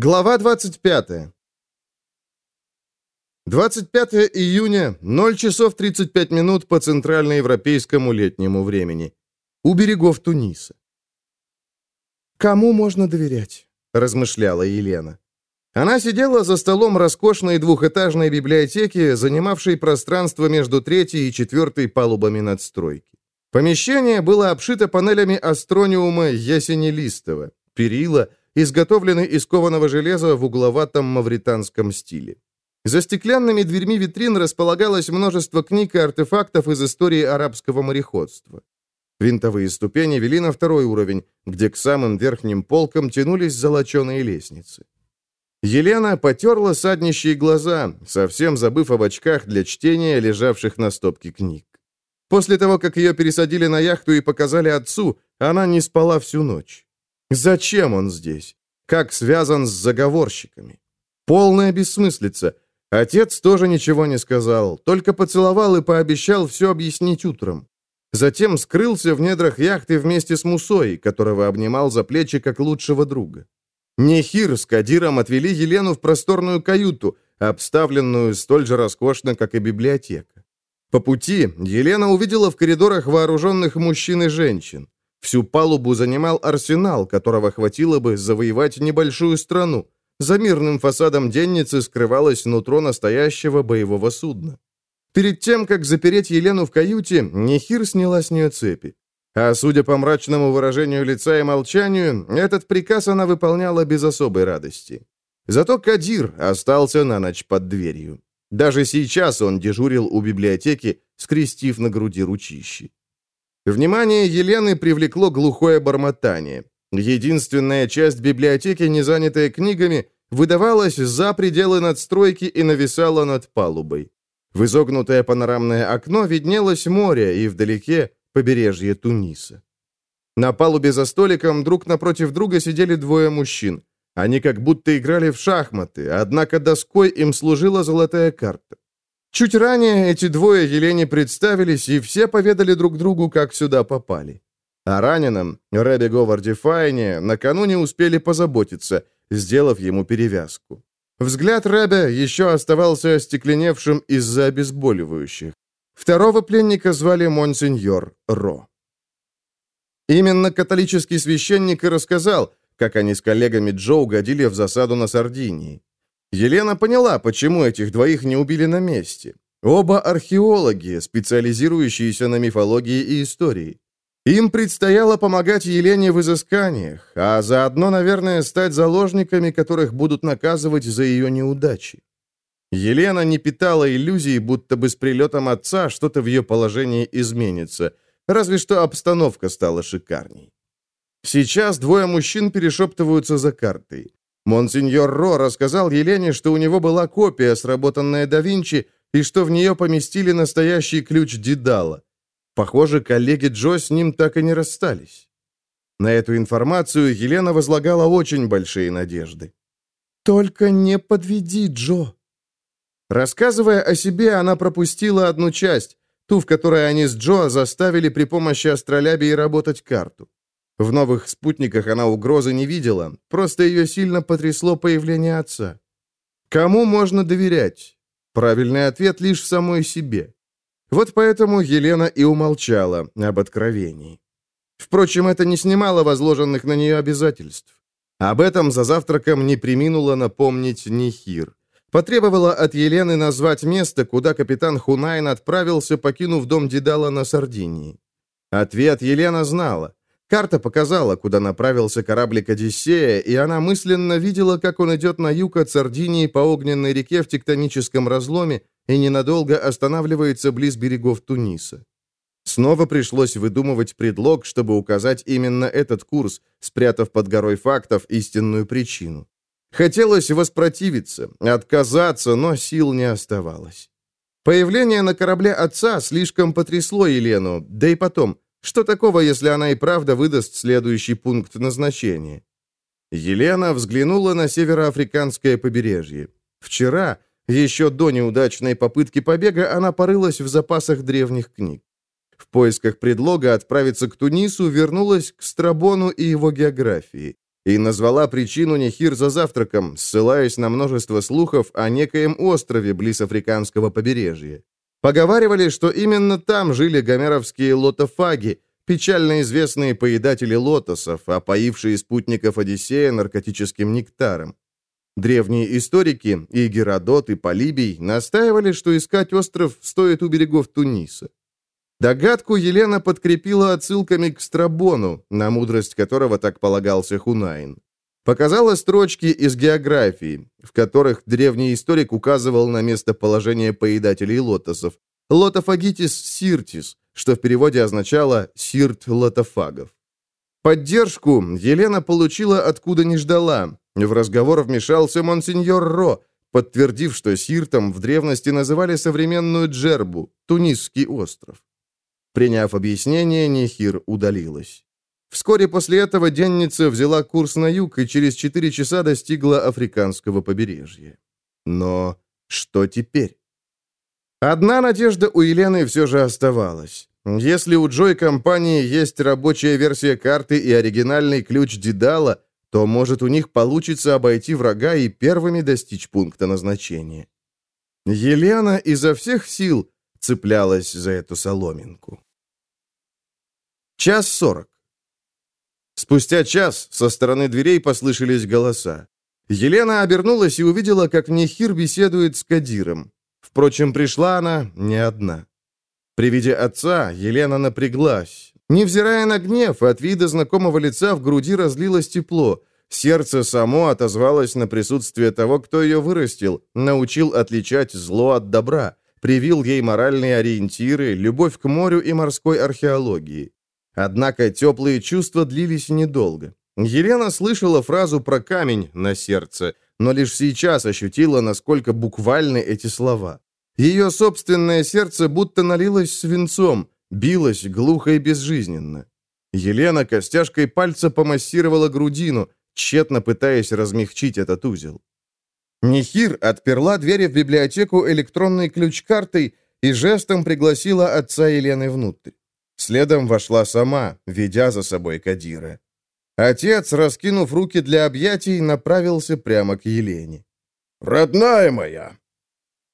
Глава 25. 25 июня, 0 часов 35 минут по центральноевропейскому летнему времени. У берегов Туниса. «Кому можно доверять?» – размышляла Елена. Она сидела за столом роскошной двухэтажной библиотеки, занимавшей пространство между третьей и четвертой палубами надстройки. Помещение было обшито панелями астрониума ясенелистого, перила – изготовленный из кованого железа в угловатом мавританском стиле. За стеклянными дверьми витрин располагалось множество книг и артефактов из истории арабского мореходства. Винтовые ступени вели на второй уровень, где к самым верхним полкам тянулись золоченые лестницы. Елена потерла саднищие глаза, совсем забыв об очках для чтения, лежавших на стопке книг. После того, как ее пересадили на яхту и показали отцу, она не спала всю ночь. Зачем он здесь? Как связан с заговорщиками? Полная бессмыслица. Отец тоже ничего не сказал, только поцеловал и пообещал все объяснить утром. Затем скрылся в недрах яхты вместе с Мусой, которого обнимал за плечи как лучшего друга. Нехир с Кадиром отвели Елену в просторную каюту, обставленную столь же роскошно, как и библиотека. По пути Елена увидела в коридорах вооруженных мужчин и женщин. Всю палубу занимал арсенал, которого хватило бы завоевать небольшую страну. За мирным фасадом денницы скрывалось нутро настоящего боевого судна. Перед тем, как запереть Елену в каюте, Нехир сняла с нее цепи. А судя по мрачному выражению лица и молчанию, этот приказ она выполняла без особой радости. Зато Кадир остался на ночь под дверью. Даже сейчас он дежурил у библиотеки, скрестив на груди ручищи. Внимание Елены привлекло глухое бормотание. Единственная часть библиотеки, не занятая книгами, выдавалась за пределы надстройки и нависала над палубой. В изогнутое панорамное окно виднелось море и вдалеке побережье Туниса. На палубе за столиком друг напротив друга сидели двое мужчин. Они как будто играли в шахматы, однако доской им служила золотая карта. Чуть ранее эти двое Елене представились, и все поведали друг другу, как сюда попали. О раненом Рэбе Говарде Файне накануне успели позаботиться, сделав ему перевязку. Взгляд Рэбе еще оставался остекленевшим из-за обезболивающих. Второго пленника звали Монсеньор Ро. Именно католический священник и рассказал, как они с коллегами Джо угодили в засаду на Сардинии. Елена поняла, почему этих двоих не убили на месте. Оба археологи, специализирующиеся на мифологии и истории. Им предстояло помогать Елене в изысканиях, а заодно, наверное, стать заложниками, которых будут наказывать за ее неудачи. Елена не питала иллюзий, будто бы с прилетом отца что-то в ее положении изменится, разве что обстановка стала шикарней. Сейчас двое мужчин перешептываются за картой. Монсеньор Ро рассказал Елене, что у него была копия, сработанная да Винчи, и что в нее поместили настоящий ключ Дедала. Похоже, коллеги Джо с ним так и не расстались. На эту информацию Елена возлагала очень большие надежды. «Только не подведи, Джо!» Рассказывая о себе, она пропустила одну часть, ту, в которой они с Джо заставили при помощи астролябии работать карту. В новых спутниках она угрозы не видела, просто ее сильно потрясло появление отца. Кому можно доверять? Правильный ответ лишь самой себе. Вот поэтому Елена и умолчала об откровении. Впрочем, это не снимало возложенных на нее обязательств. Об этом за завтраком не приминула напомнить Нихир. Потребовала от Елены назвать место, куда капитан Хунайн отправился, покинув дом Дедала на Сардинии. Ответ Елена знала. Карта показала, куда направился кораблик «Одиссея», и она мысленно видела, как он идет на юг от Сардинии по огненной реке в тектоническом разломе и ненадолго останавливается близ берегов Туниса. Снова пришлось выдумывать предлог, чтобы указать именно этот курс, спрятав под горой фактов истинную причину. Хотелось воспротивиться, отказаться, но сил не оставалось. Появление на корабле отца слишком потрясло Елену, да и потом – что такого, если она и правда выдаст следующий пункт назначения? Елена взглянула на североафриканское побережье. Вчера, еще до неудачной попытки побега, она порылась в запасах древних книг. В поисках предлога отправиться к Тунису вернулась к Страбону и его географии. и назвала причину Нехир за завтраком, ссылаясь на множество слухов о некоем острове близ африканского побережья. Поговаривали, что именно там жили гомеровские лотофаги, печально известные поедатели лотосов, опоившие спутников Одиссея наркотическим нектаром. Древние историки, и Геродот, и Полибий, настаивали, что искать остров стоит у берегов Туниса. Догадку Елена подкрепила отсылками к Страбону, на мудрость которого так полагался Хунаин. Показала строчки из географии, в которых древний историк указывал на местоположение поедателей лотосов. Лотофагитис сиртис, что в переводе означало «сирт лотофагов». Поддержку Елена получила откуда не ждала. В разговор вмешался монсеньор Ро, подтвердив, что сиртом в древности называли современную Джербу, Тунисский остров. Приняв объяснение, Нехир удалилась. Вскоре после этого денница взяла курс на юг и через 4 часа достигла африканского побережья. Но что теперь? Одна надежда у Елены все же оставалась. Если у Джой компании есть рабочая версия карты и оригинальный ключ Дедала, то, может, у них получится обойти врага и первыми достичь пункта назначения. Елена изо всех сил цеплялась за эту соломинку. Час сорок. Спустя час со стороны дверей послышались голоса. Елена обернулась и увидела, как Нехир беседует с Кадиром. Впрочем, пришла она не одна. При виде отца Елена напряглась. Невзирая на гнев, от вида знакомого лица в груди разлилось тепло. Сердце само отозвалось на присутствие того, кто ее вырастил, научил отличать зло от добра, привил ей моральные ориентиры, любовь к морю и морской археологии. Однако теплые чувства длились недолго. Елена слышала фразу про камень на сердце, но лишь сейчас ощутила, насколько буквальны эти слова. Ее собственное сердце будто налилось свинцом, билось глухо и безжизненно. Елена костяшкой пальца помассировала грудину, тщетно пытаясь размягчить этот узел. Нихир отперла двери в библиотеку электронной ключ-картой и жестом пригласила отца Елены внутрь. Следом вошла сама, ведя за собой Кадира. Отец, раскинув руки для объятий, направился прямо к Елене. «Родная моя!»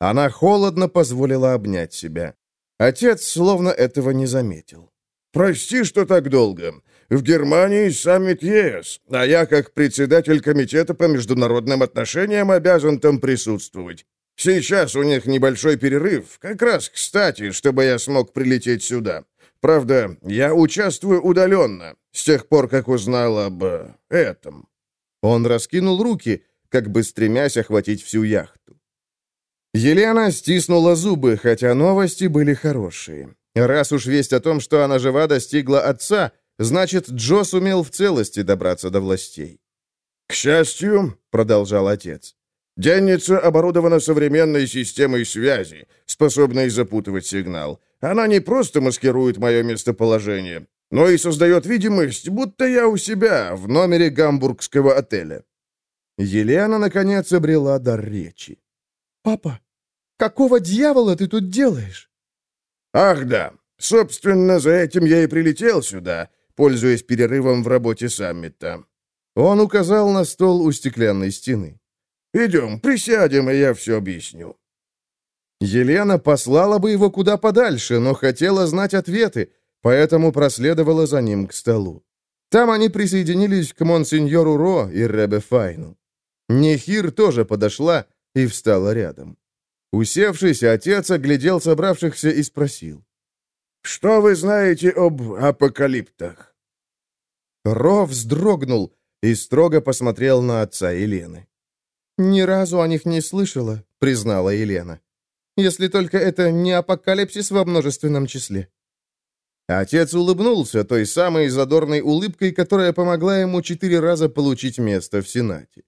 Она холодно позволила обнять себя. Отец словно этого не заметил. «Прости, что так долго. В Германии саммит ЕС, а я, как председатель комитета по международным отношениям, обязан там присутствовать. Сейчас у них небольшой перерыв, как раз кстати, чтобы я смог прилететь сюда. Правда, я участвую удаленно, с тех пор, как узнал об э, этом». Он раскинул руки, как бы стремясь охватить всю яхту. Елена стиснула зубы, хотя новости были хорошие. Раз уж весть о том, что она жива, достигла отца, значит, Джо сумел в целости добраться до властей. «К счастью», — продолжал отец, — «денница оборудована современной системой связи, способной запутывать сигнал. Она не просто маскирует мое местоположение, но и создает видимость, будто я у себя, в номере гамбургского отеля». Елена, наконец, обрела дар речи. «Папа, какого дьявола ты тут делаешь?» «Ах да, собственно, за этим я и прилетел сюда, пользуясь перерывом в работе саммита». Он указал на стол у стеклянной стены. «Идем, присядем, и я все объясню». Елена послала бы его куда подальше, но хотела знать ответы, поэтому проследовала за ним к столу. Там они присоединились к монсеньору Ро и Ребе Файну. Нехир тоже подошла и встала рядом. Усевшись, отец оглядел собравшихся и спросил. «Что вы знаете об апокалиптах?» Ро вздрогнул и строго посмотрел на отца Елены. «Ни разу о них не слышала», — признала Елена если только это не апокалипсис во множественном числе». Отец улыбнулся той самой задорной улыбкой, которая помогла ему четыре раза получить место в Сенате.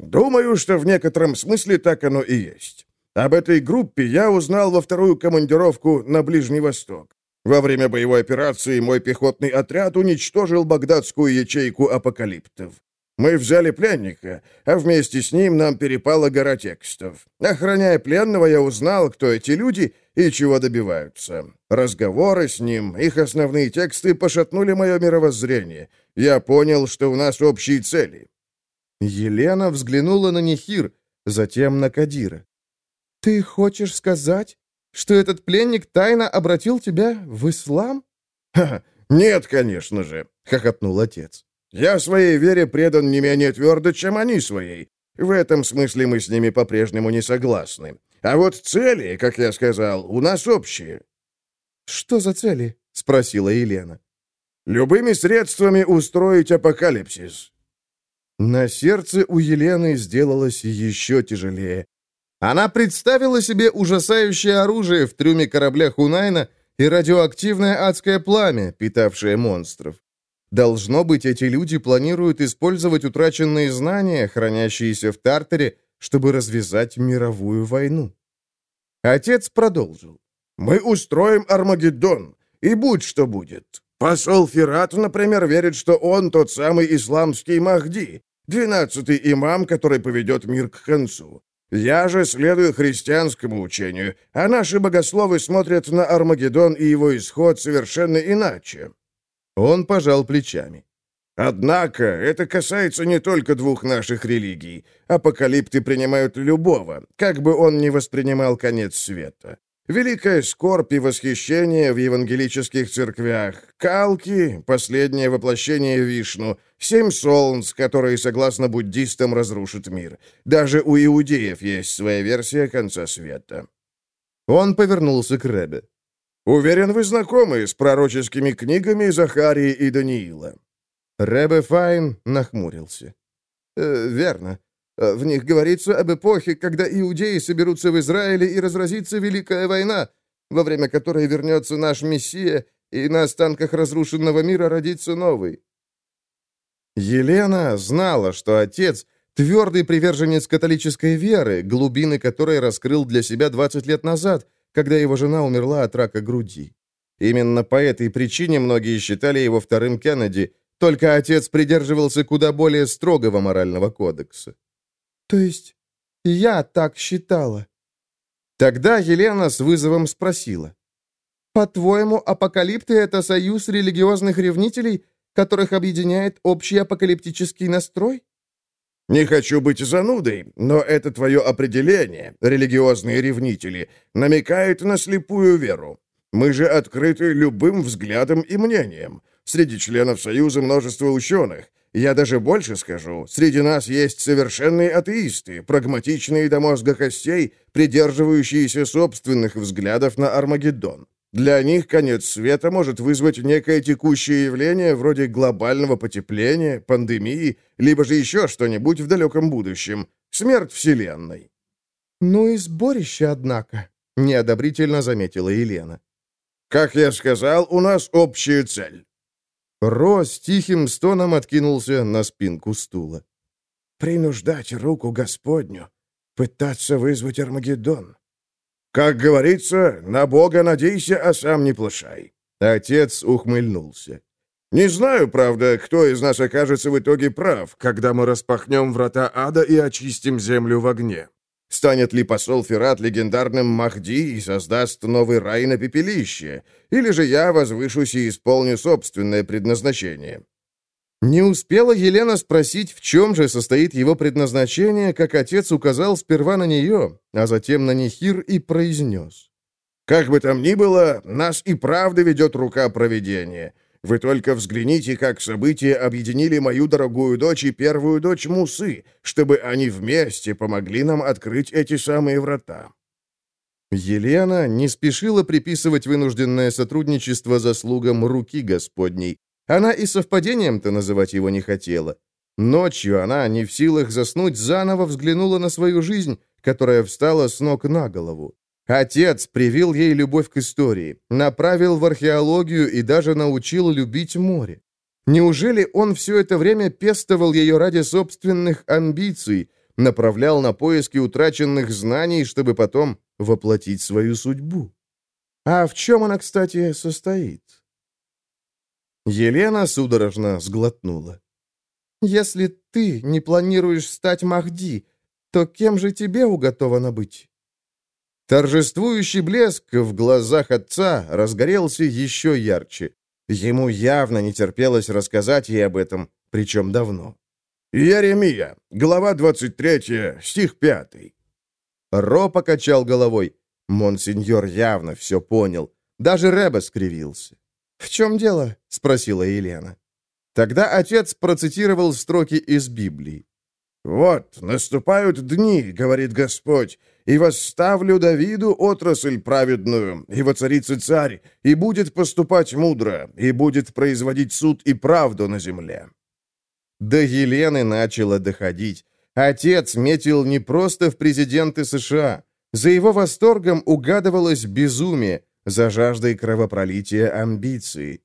«Думаю, что в некотором смысле так оно и есть. Об этой группе я узнал во вторую командировку на Ближний Восток. Во время боевой операции мой пехотный отряд уничтожил багдадскую ячейку апокалиптов. Мы взяли пленника, а вместе с ним нам перепала гора текстов. Охраняя пленного, я узнал, кто эти люди и чего добиваются. Разговоры с ним, их основные тексты пошатнули мое мировоззрение. Я понял, что у нас общие цели». Елена взглянула на Нехир, затем на Кадира. «Ты хочешь сказать, что этот пленник тайно обратил тебя в ислам?» «Ха, нет, конечно же», — хохотнул отец. Я своей вере предан не менее твердо, чем они своей. В этом смысле мы с ними по-прежнему не согласны. А вот цели, как я сказал, у нас общие». «Что за цели?» — спросила Елена. «Любыми средствами устроить апокалипсис». На сердце у Елены сделалось еще тяжелее. Она представила себе ужасающее оружие в трюме корабля Хунайна и радиоактивное адское пламя, питавшее монстров. Должно быть, эти люди планируют использовать утраченные знания, хранящиеся в Тартере, чтобы развязать мировую войну. Отец продолжил. «Мы устроим Армагеддон, и будь что будет. Посол Фират, например, верит, что он тот самый исламский Махди, двенадцатый имам, который поведет мир к концу. Я же следую христианскому учению, а наши богословы смотрят на Армагеддон и его исход совершенно иначе. Он пожал плечами. Однако это касается не только двух наших религий. Апокалипты принимают любого, как бы он ни воспринимал конец света. Великая скорбь и восхищение в евангелических церквях, калки, последнее воплощение Вишну, семь солнц, которые, согласно буддистам, разрушат мир. Даже у иудеев есть своя версия конца света. Он повернулся к Ребе. Уверен, вы знакомы с пророческими книгами Захарии и Даниила». Ребе Файн нахмурился. «Э, «Верно. Э, в них говорится об эпохе, когда иудеи соберутся в Израиле и разразится Великая война, во время которой вернется наш Мессия, и на останках разрушенного мира родится новый». Елена знала, что отец — твердый приверженец католической веры, глубины которой раскрыл для себя 20 лет назад — когда его жена умерла от рака груди. Именно по этой причине многие считали его вторым Кеннеди, только отец придерживался куда более строгого морального кодекса. «То есть я так считала?» Тогда Елена с вызовом спросила. «По-твоему, апокалипты — это союз религиозных ревнителей, которых объединяет общий апокалиптический настрой?» Не хочу быть занудой, но это твое определение, религиозные ревнители, намекает на слепую веру. Мы же открыты любым взглядам и мнениям. Среди членов Союза множество ученых. Я даже больше скажу, среди нас есть совершенные атеисты, прагматичные до мозга костей, придерживающиеся собственных взглядов на Армагеддон. Для них конец света может вызвать некое текущее явление вроде глобального потепления, пандемии, либо же еще что-нибудь в далеком будущем. Смерть Вселенной. «Ну и сборище, однако», — неодобрительно заметила Елена. «Как я сказал, у нас общая цель». Ро с тихим стоном откинулся на спинку стула. «Принуждать руку Господню, пытаться вызвать Армагеддон. Как говорится, на Бога надейся, а сам не плашай». Отец ухмыльнулся. «Не знаю, правда, кто из нас окажется в итоге прав, когда мы распахнем врата ада и очистим землю в огне. Станет ли посол Ферат легендарным Махди и создаст новый рай на пепелище? Или же я возвышусь и исполню собственное предназначение? Не успела Елена спросить, в чем же состоит его предназначение, как отец указал сперва на нее, а затем на Нехир и произнес. «Как бы там ни было, нас и правда ведет рука проведения. Вы только взгляните, как события объединили мою дорогую дочь и первую дочь Мусы, чтобы они вместе помогли нам открыть эти самые врата». Елена не спешила приписывать вынужденное сотрудничество заслугам руки Господней, она и совпадением-то называть его не хотела. Ночью она, не в силах заснуть, заново взглянула на свою жизнь, которая встала с ног на голову. Отец привил ей любовь к истории, направил в археологию и даже научил любить море. Неужели он все это время пестовал ее ради собственных амбиций, направлял на поиски утраченных знаний, чтобы потом воплотить свою судьбу? А в чем она, кстати, состоит? Елена судорожно сглотнула. Если ты не планируешь стать Махди, то кем же тебе уготовано быть?» Торжествующий блеск в глазах отца разгорелся еще ярче. Ему явно не терпелось рассказать ей об этом, причем давно. «Еремия, глава 23, стих 5». Ро покачал головой. Монсеньор явно все понял. Даже Рэбе скривился. «В чем дело?» — спросила Елена. Тогда отец процитировал строки из Библии. «Вот, наступают дни, — говорит Господь, — и восставлю Давиду отрасль праведную, и воцарится царь, и будет поступать мудро, и будет производить суд и правду на земле». До Елены начало доходить. Отец метил не просто в президенты США. За его восторгом угадывалось безумие, за жаждой кровопролития амбиции.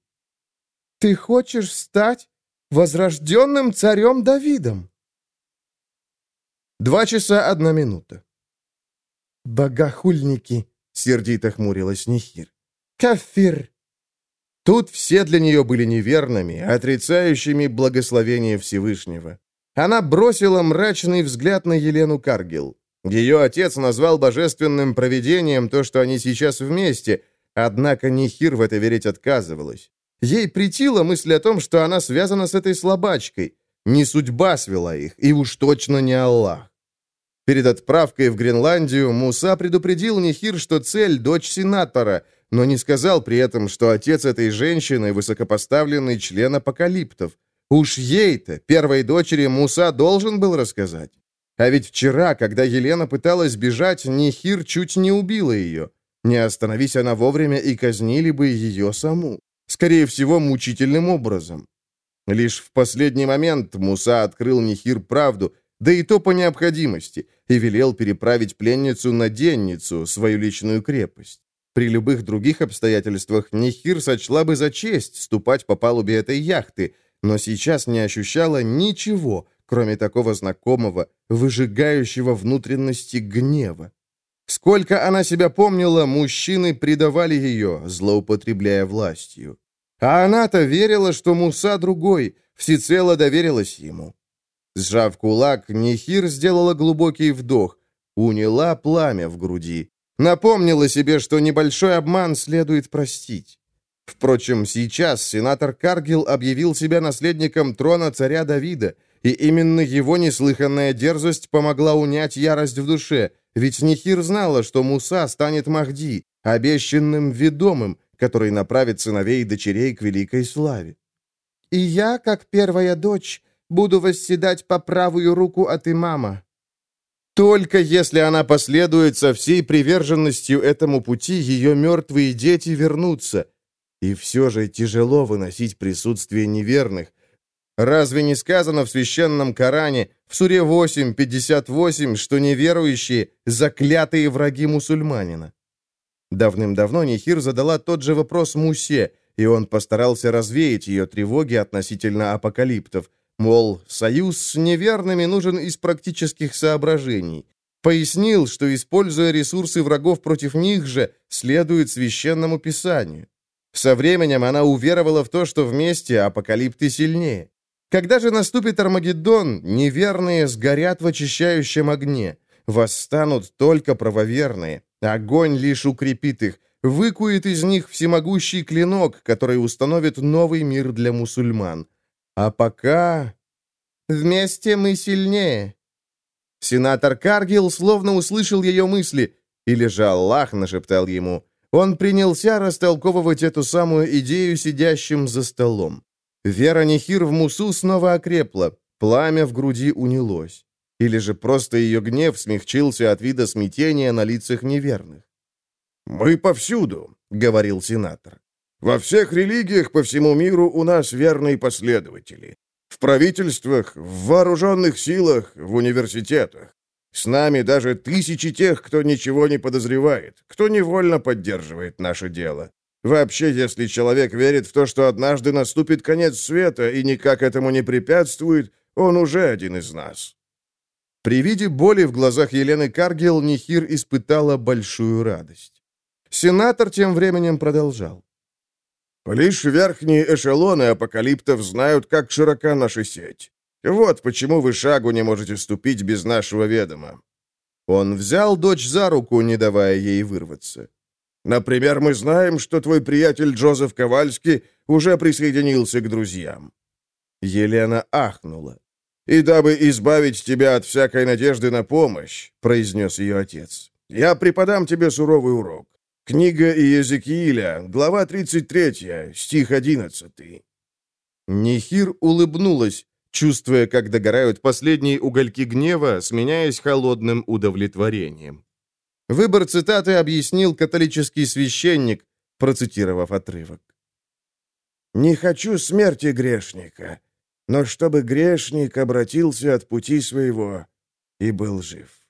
«Ты хочешь стать возрожденным царем Давидом?» Два часа одна минута. «Богохульники!» — сердито хмурилась Нихир. «Кафир!» Тут все для нее были неверными, отрицающими благословение Всевышнего. Она бросила мрачный взгляд на Елену Каргил. Ее отец назвал божественным провидением то, что они сейчас вместе, однако Нихир в это верить отказывалась. Ей притила мысль о том, что она связана с этой слабачкой. Не судьба свела их, и уж точно не Аллах. Перед отправкой в Гренландию Муса предупредил Нихир, что цель – дочь сенатора, но не сказал при этом, что отец этой женщины – высокопоставленный член апокалиптов. Уж ей-то, первой дочери, Муса должен был рассказать. А ведь вчера, когда Елена пыталась бежать, Нихир чуть не убила ее. Не остановись она вовремя, и казнили бы ее саму. Скорее всего, мучительным образом. Лишь в последний момент Муса открыл Нихир правду – да и то по необходимости, и велел переправить пленницу на денницу, свою личную крепость. При любых других обстоятельствах Нихир сочла бы за честь ступать по палубе этой яхты, но сейчас не ощущала ничего, кроме такого знакомого, выжигающего внутренности гнева. Сколько она себя помнила, мужчины предавали ее, злоупотребляя властью. А она-то верила, что Муса другой, всецело доверилась ему. Сжав кулак, Нехир сделала глубокий вдох, уняла пламя в груди. Напомнила себе, что небольшой обман следует простить. Впрочем, сейчас сенатор Каргил объявил себя наследником трона царя Давида, и именно его неслыханная дерзость помогла унять ярость в душе, ведь Нехир знала, что Муса станет Махди, обещанным ведомым, который направит сыновей и дочерей к великой славе. «И я, как первая дочь, буду восседать по правую руку от имама». Только если она последует со всей приверженностью этому пути, ее мертвые дети вернутся. И все же тяжело выносить присутствие неверных. Разве не сказано в священном Коране, в Суре 8.58, что неверующие – заклятые враги мусульманина? Давным-давно Нехир задала тот же вопрос Мусе, и он постарался развеять ее тревоги относительно апокалиптов – Мол, союз с неверными нужен из практических соображений. Пояснил, что, используя ресурсы врагов против них же, следует священному писанию. Со временем она уверовала в то, что вместе апокалипты сильнее. Когда же наступит Армагеддон, неверные сгорят в очищающем огне. Восстанут только правоверные. Огонь лишь укрепит их, выкует из них всемогущий клинок, который установит новый мир для мусульман. А пока... Вместе мы сильнее. Сенатор Каргил словно услышал ее мысли, или же Аллах нашептал ему. Он принялся растолковывать эту самую идею сидящим за столом. Вера Нехир в Мусу снова окрепла, пламя в груди унялось. Или же просто ее гнев смягчился от вида смятения на лицах неверных. «Мы повсюду», — говорил сенатор. Во всех религиях по всему миру у нас верные последователи. В правительствах, в вооруженных силах, в университетах. С нами даже тысячи тех, кто ничего не подозревает, кто невольно поддерживает наше дело. Вообще, если человек верит в то, что однажды наступит конец света и никак этому не препятствует, он уже один из нас. При виде боли в глазах Елены Каргел Нихир испытала большую радость. Сенатор тем временем продолжал. Лишь верхние эшелоны апокалиптов знают, как широка наша сеть. Вот почему вы шагу не можете ступить без нашего ведома». Он взял дочь за руку, не давая ей вырваться. «Например, мы знаем, что твой приятель Джозеф Ковальский уже присоединился к друзьям». Елена ахнула. «И дабы избавить тебя от всякой надежды на помощь», — произнес ее отец, — «я преподам тебе суровый урок. Книга Иезекииля, глава 33, стих 11». Нехир улыбнулась, чувствуя, как догорают последние угольки гнева, сменяясь холодным удовлетворением. Выбор цитаты объяснил католический священник, процитировав отрывок. «Не хочу смерти грешника, но чтобы грешник обратился от пути своего и был жив».